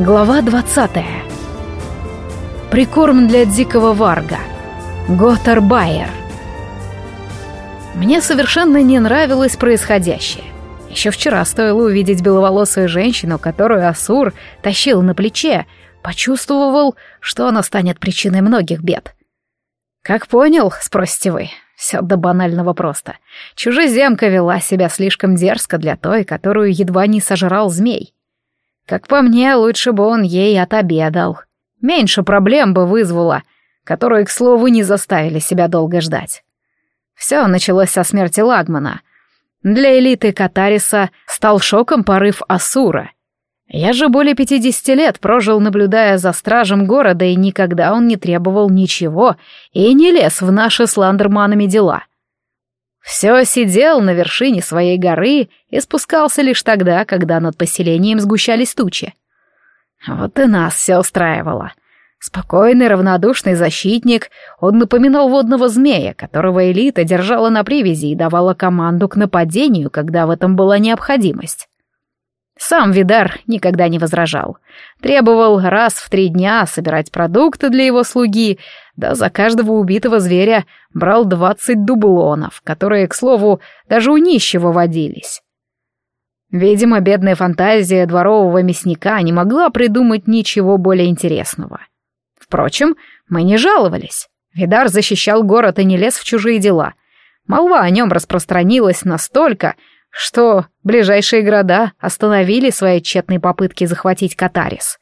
Глава 20. Прикорм для дикого варга. Готер Байер. Мне совершенно не нравилось происходящее. Еще вчера стоило увидеть беловолосую женщину, которую Асур тащил на плече, почувствовал, что она станет причиной многих бед. «Как понял?» — спросите вы. Все до банального просто. Чужеземка вела себя слишком дерзко для той, которую едва не сожрал змей. Как по мне, лучше бы он ей отобедал. Меньше проблем бы вызвало, которые, к слову, не заставили себя долго ждать. Все началось со смерти Лагмана. Для элиты Катариса стал шоком порыв Асура. Я же более пятидесяти лет прожил, наблюдая за стражем города, и никогда он не требовал ничего и не лез в наши с Ландерманами дела. Все сидел на вершине своей горы и спускался лишь тогда, когда над поселением сгущались тучи. Вот и нас все устраивало. Спокойный, равнодушный защитник, он напоминал водного змея, которого элита держала на привязи и давала команду к нападению, когда в этом была необходимость. Сам Видар никогда не возражал. Требовал раз в три дня собирать продукты для его слуги, да за каждого убитого зверя брал двадцать дублонов, которые, к слову, даже у нищего водились. Видимо, бедная фантазия дворового мясника не могла придумать ничего более интересного. Впрочем, мы не жаловались. Видар защищал город и не лез в чужие дела. Молва о нем распространилась настолько, что ближайшие города остановили свои тщетные попытки захватить Катарис.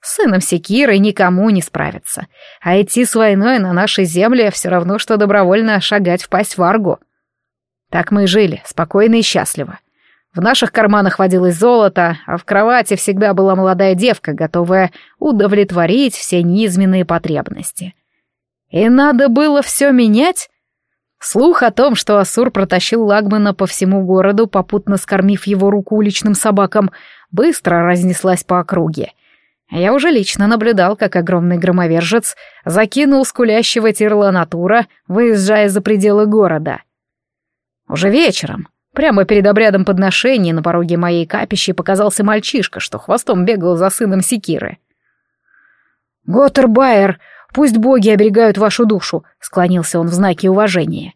Сыном Секиры никому не справиться, а идти с войной на нашей земле все равно, что добровольно шагать в пасть варгу. Так мы и жили, спокойно и счастливо. В наших карманах водилось золото, а в кровати всегда была молодая девка, готовая удовлетворить все низменные потребности. И надо было все менять? Слух о том, что Асур протащил Лагмана по всему городу, попутно скормив его руку уличным собакам, быстро разнеслась по округе. Я уже лично наблюдал, как огромный громовержец закинул скулящего тирла натура, выезжая за пределы города. Уже вечером, прямо перед обрядом подношений на пороге моей капищи показался мальчишка, что хвостом бегал за сыном Секиры. «Готтербайер, Пусть боги оберегают вашу душу», — склонился он в знаке уважения.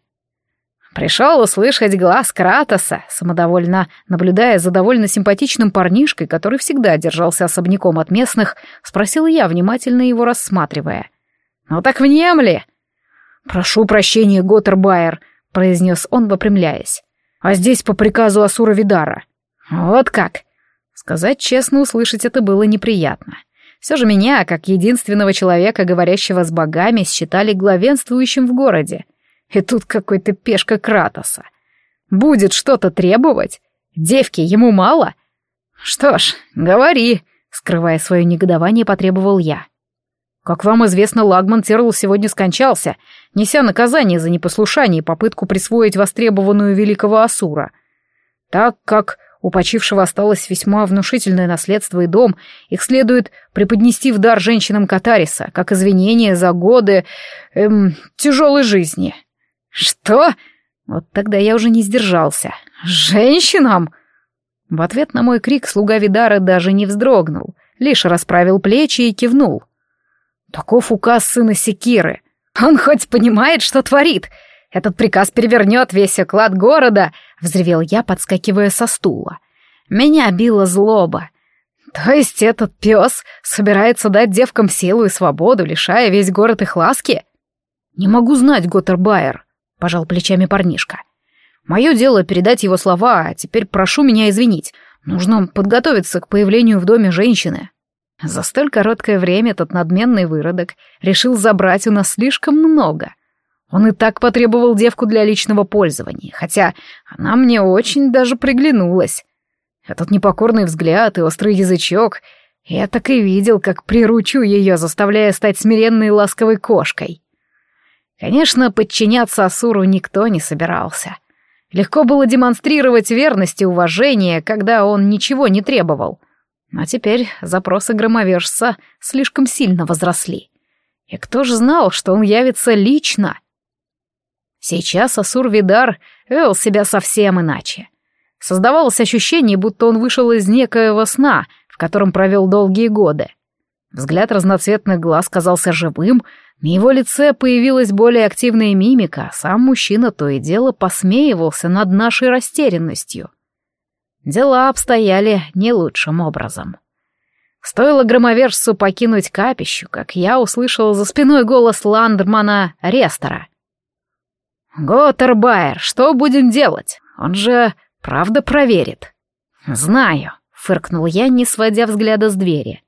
Пришел услышать глаз Кратоса, самодовольно наблюдая за довольно симпатичным парнишкой, который всегда держался особняком от местных, спросил я, внимательно его рассматривая. «Ну так внемли!» «Прошу прощения, Готтербайер», — произнес он, выпрямляясь. «А здесь по приказу Асура Видара». «Вот как!» Сказать честно, услышать это было неприятно. Все же меня, как единственного человека, говорящего с богами, считали главенствующим в городе. И тут какой-то пешка Кратоса. Будет что-то требовать? Девки ему мало? Что ж, говори, скрывая свое негодование, потребовал я. Как вам известно, Лагман Терл сегодня скончался, неся наказание за непослушание и попытку присвоить востребованную великого Асура. Так как у почившего осталось весьма внушительное наследство и дом, их следует преподнести в дар женщинам Катариса, как извинение за годы, эм, тяжелой жизни. Что? Вот тогда я уже не сдержался. Женщинам? В ответ на мой крик слуга Видара даже не вздрогнул, лишь расправил плечи и кивнул. Таков указ сына Секиры. Он хоть понимает, что творит — этот приказ перевернет весь оклад города!» — взревел я, подскакивая со стула. Меня била злоба. То есть этот пес собирается дать девкам силу и свободу, лишая весь город их ласки? Не могу знать, Готтербайер, пожал плечами парнишка. Мое дело передать его слова, а теперь прошу меня извинить. Нужно подготовиться к появлению в доме женщины. За столь короткое время этот надменный выродок решил забрать у нас слишком много. Он и так потребовал девку для личного пользования, хотя она мне очень даже приглянулась. Этот непокорный взгляд и острый язычок, я так и видел, как приручу ее, заставляя стать смиренной ласковой кошкой. Конечно, подчиняться Асуру никто не собирался. Легко было демонстрировать верность и уважение, когда он ничего не требовал. Но теперь запросы громовержца слишком сильно возросли. И кто же знал, что он явится лично? Сейчас Асур-Видар вел себя совсем иначе. Создавалось ощущение, будто он вышел из некоего сна, в котором провел долгие годы. Взгляд разноцветных глаз казался живым, на его лице появилась более активная мимика, а сам мужчина то и дело посмеивался над нашей растерянностью. Дела обстояли не лучшим образом. Стоило громовержцу покинуть капищу, как я услышал за спиной голос Ландермана Рестора. «Готтербайер, что будем делать? Он же правда проверит». «Знаю», — фыркнул я, не сводя взгляда с двери.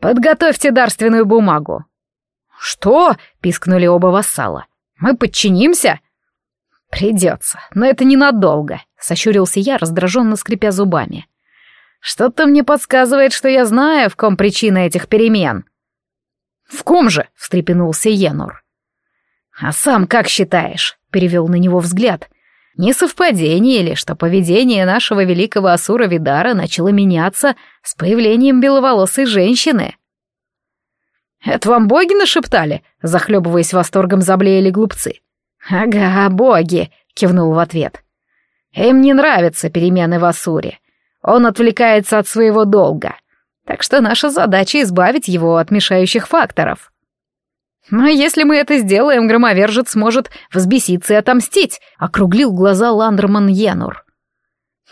«Подготовьте дарственную бумагу». «Что?» — пискнули оба вассала. «Мы подчинимся?» «Придется, но это ненадолго», — сощурился я, раздраженно скрипя зубами. «Что-то мне подсказывает, что я знаю, в ком причина этих перемен». «В ком же?» — встрепенулся Енур. «А сам как считаешь?» — перевел на него взгляд. Не совпадение ли, что поведение нашего великого Асура Видара начало меняться с появлением беловолосой женщины? «Это вам боги нашептали?» — захлебываясь восторгом, заблеяли глупцы. «Ага, боги!» — кивнул в ответ. «Им не нравятся перемены в Асуре. Он отвлекается от своего долга. Так что наша задача — избавить его от мешающих факторов». «Но если мы это сделаем, громовержец сможет взбеситься и отомстить», — округлил глаза Ландерман Янур.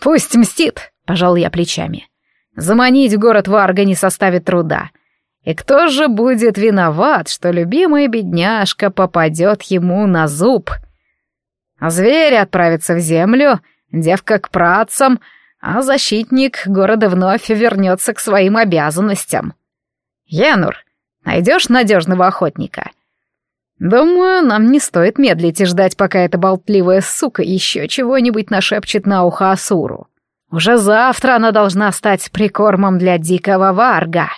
«Пусть мстит», — пожал я плечами. «Заманить город Варга не составит труда. И кто же будет виноват, что любимая бедняжка попадет ему на зуб? А зверь отправится в землю, девка к працам, а защитник города вновь вернется к своим обязанностям. Янур, Найдешь надежного охотника? Думаю, нам не стоит медлить и ждать, пока эта болтливая сука еще чего-нибудь нашепчет на ухо Асуру. Уже завтра она должна стать прикормом для дикого варга.